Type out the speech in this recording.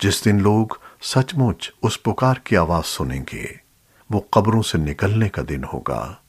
जिस दिन लोग सचमुच उस पुकार की आवाज़ सुनेंगे, वो कब्रों से निकलने का दिन होगा।